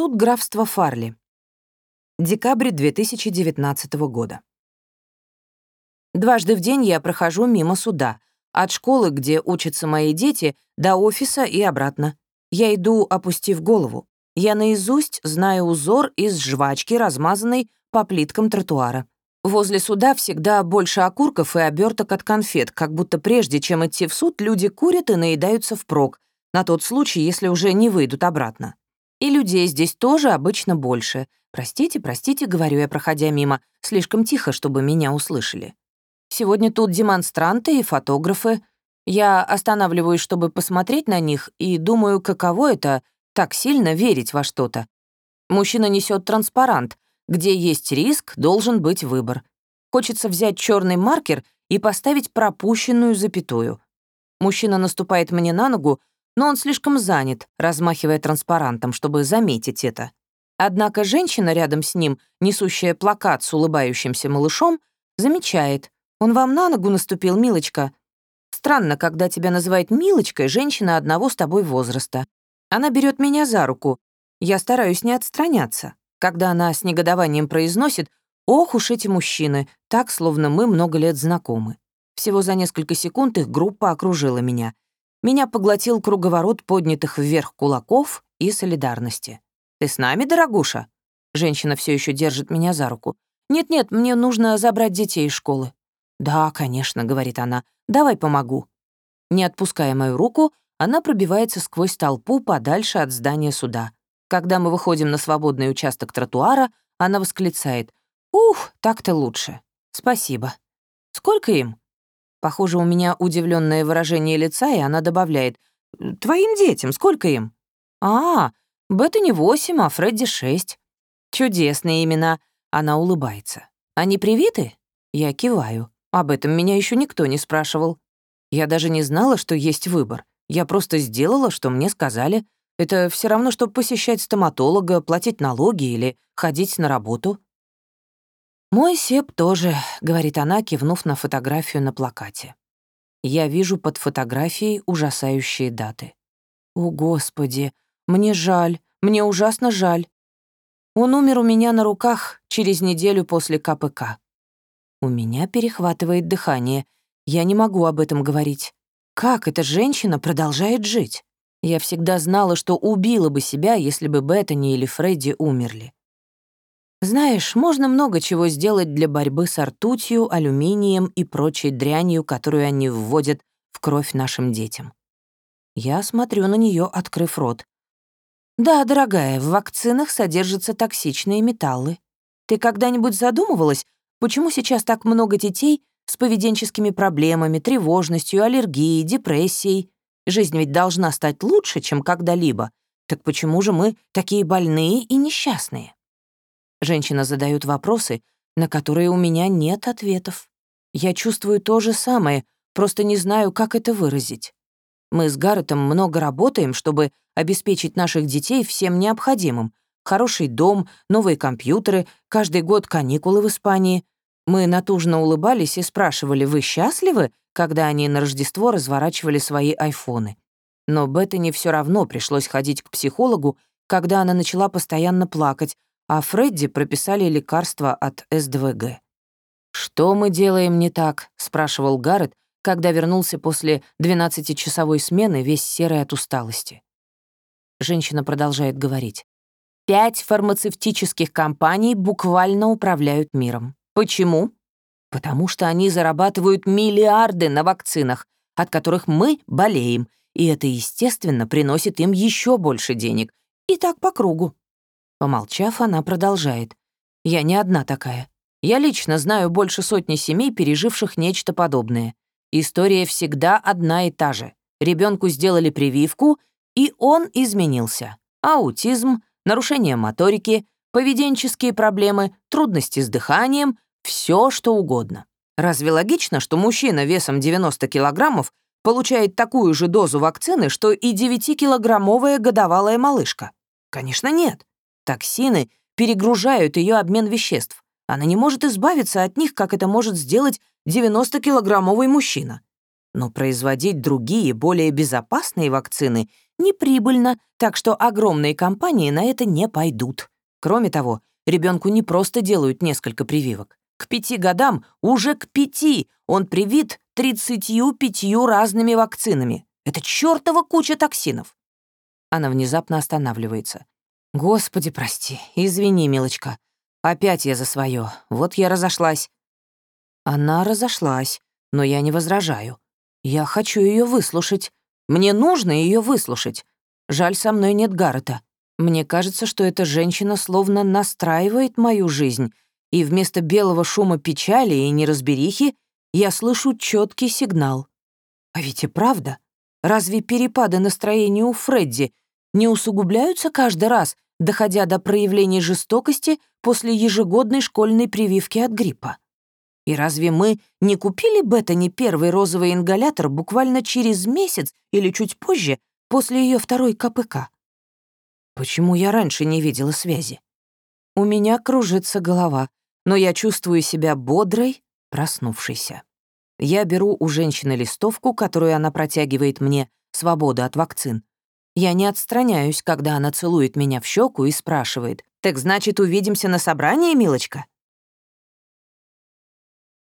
Суд графства Фарли. Декабрь 2019 года. Дважды в день я прохожу мимо суда, от школы, где учатся мои дети, до офиса и обратно. Я иду, опустив голову. Я наизусть знаю узор из жвачки, размазанной по плиткам тротуара. Возле суда всегда больше окурков и оберток от конфет, как будто прежде чем идти в суд, люди курят и наедаются впрок, на тот случай, если уже не выйдут обратно. И людей здесь тоже обычно больше. Простите, простите, говорю я, проходя мимо, слишком тихо, чтобы меня услышали. Сегодня тут демонстранты и фотографы. Я останавливаюсь, чтобы посмотреть на них, и думаю, каково это — так сильно верить во что-то. Мужчина несет транспарант. Где есть риск, должен быть выбор. Хочется взять черный маркер и поставить пропущенную запятую. Мужчина наступает мне на ногу, но он слишком занят, размахивая транспарантом, чтобы заметить это. Однако женщина рядом с ним, несущая плакат с улыбающимся малышом, замечает. «Он вам на ногу наступил, милочка». Странно, когда тебя называют милочкой женщина одного с тобой возраста. Она берет меня за руку. Я стараюсь не отстраняться. Когда она с негодованием произносит «Ох уж эти мужчины», так, словно мы много лет знакомы. Всего за несколько секунд их группа окружила меня. Меня поглотил круговорот поднятых вверх кулаков и солидарности. «Ты с нами, дорогуша?» Женщина все еще держит меня за руку. «Нет-нет, мне нужно забрать детей из школы». «Да, конечно», — говорит она, — «давай помогу». Не отпуская мою руку, она пробивается сквозь толпу подальше от здания суда. Когда мы выходим на свободный участок тротуара, она восклицает «Ух, так-то лучше. Спасибо». «Сколько им?» Похоже, у меня удивленное выражение лица, и она добавляет, «Твоим детям сколько им?» «А, Беттани восемь, а Фредди шесть». «Чудесные имена». Она улыбается. «Они привиты?» Я киваю. Об этом меня еще никто не спрашивал. Я даже не знала, что есть выбор. Я просто сделала, что мне сказали. Это все равно, что посещать стоматолога, платить налоги или ходить на работу. «Мой Сеп тоже», — говорит она, кивнув на фотографию на плакате. Я вижу под фотографией ужасающие даты. «О, Господи, мне жаль, мне ужасно жаль. Он умер у меня на руках через неделю после КПК. У меня перехватывает дыхание. Я не могу об этом говорить. Как эта женщина продолжает жить? Я всегда знала, что убила бы себя, если бы Беттани или Фредди умерли. Знаешь, можно много чего сделать для борьбы с ртутью, алюминием и прочей дрянью, которую они вводят в кровь нашим детям. Я смотрю на нее, открыв рот. Да, дорогая, в вакцинах содержатся токсичные металлы. Ты когда-нибудь задумывалась, почему сейчас так много детей с поведенческими проблемами, тревожностью, аллергией, депрессией? Жизнь ведь должна стать лучше, чем когда-либо. Так почему же мы такие больные и несчастные? Женщина задает вопросы, на которые у меня нет ответов. Я чувствую то же самое, просто не знаю, как это выразить. Мы с Гарретом много работаем, чтобы обеспечить наших детей всем необходимым. Хороший дом, новые компьютеры, каждый год каникулы в Испании. Мы натужно улыбались и спрашивали, вы счастливы, когда они на Рождество разворачивали свои айфоны. Но Беттани все равно пришлось ходить к психологу, когда она начала постоянно плакать, а Фредди прописали лекарства от СДВГ. «Что мы делаем не так?» — спрашивал Гаррет, когда вернулся после 12-часовой смены, весь серый от усталости. Женщина продолжает говорить. «Пять фармацевтических компаний буквально управляют миром. Почему? Потому что они зарабатывают миллиарды на вакцинах, от которых мы болеем, и это, естественно, приносит им еще больше денег. И так по кругу. Помолчав, она продолжает. «Я не одна такая. Я лично знаю больше сотни семей, переживших нечто подобное. История всегда одна и та же. Ребенку сделали прививку, и он изменился. Аутизм, нарушение моторики, поведенческие проблемы, трудности с дыханием, все что угодно. Разве логично, что мужчина весом 90 килограммов получает такую же дозу вакцины, что и 9-килограммовая годовалая малышка? Конечно, нет. Токсины перегружают ее обмен веществ. Она не может избавиться от них, как это может сделать 90-килограммовый мужчина. Но производить другие, более безопасные вакцины неприбыльно, так что огромные компании на это не пойдут. Кроме того, ребенку не просто делают несколько прививок. К пяти годам, уже к пяти, он привит тридцатью пятью разными вакцинами. Это чертова куча токсинов. Она внезапно останавливается. «Господи, прости, извини, милочка. Опять я за свое. Вот я разошлась». Она разошлась, но я не возражаю. Я хочу ее выслушать. Мне нужно ее выслушать. Жаль, со мной нет Гаррета. Мне кажется, что эта женщина словно настраивает мою жизнь, и вместо белого шума печали и неразберихи я слышу четкий сигнал. А ведь и правда. Разве перепады настроения у Фредди не усугубляются каждый раз, доходя до проявлений жестокости после ежегодной школьной прививки от гриппа? И разве мы не купили Беттани первый розовый ингалятор буквально через месяц или чуть позже после ее второй КПК? Почему я раньше не видела связи? У меня кружится голова, но я чувствую себя бодрой, проснувшейся. Я беру у женщины листовку, которую она протягивает мне, свобода от вакцин. Я не отстраняюсь, когда она целует меня в щеку и спрашивает, «Так значит, увидимся на собрании, милочка?»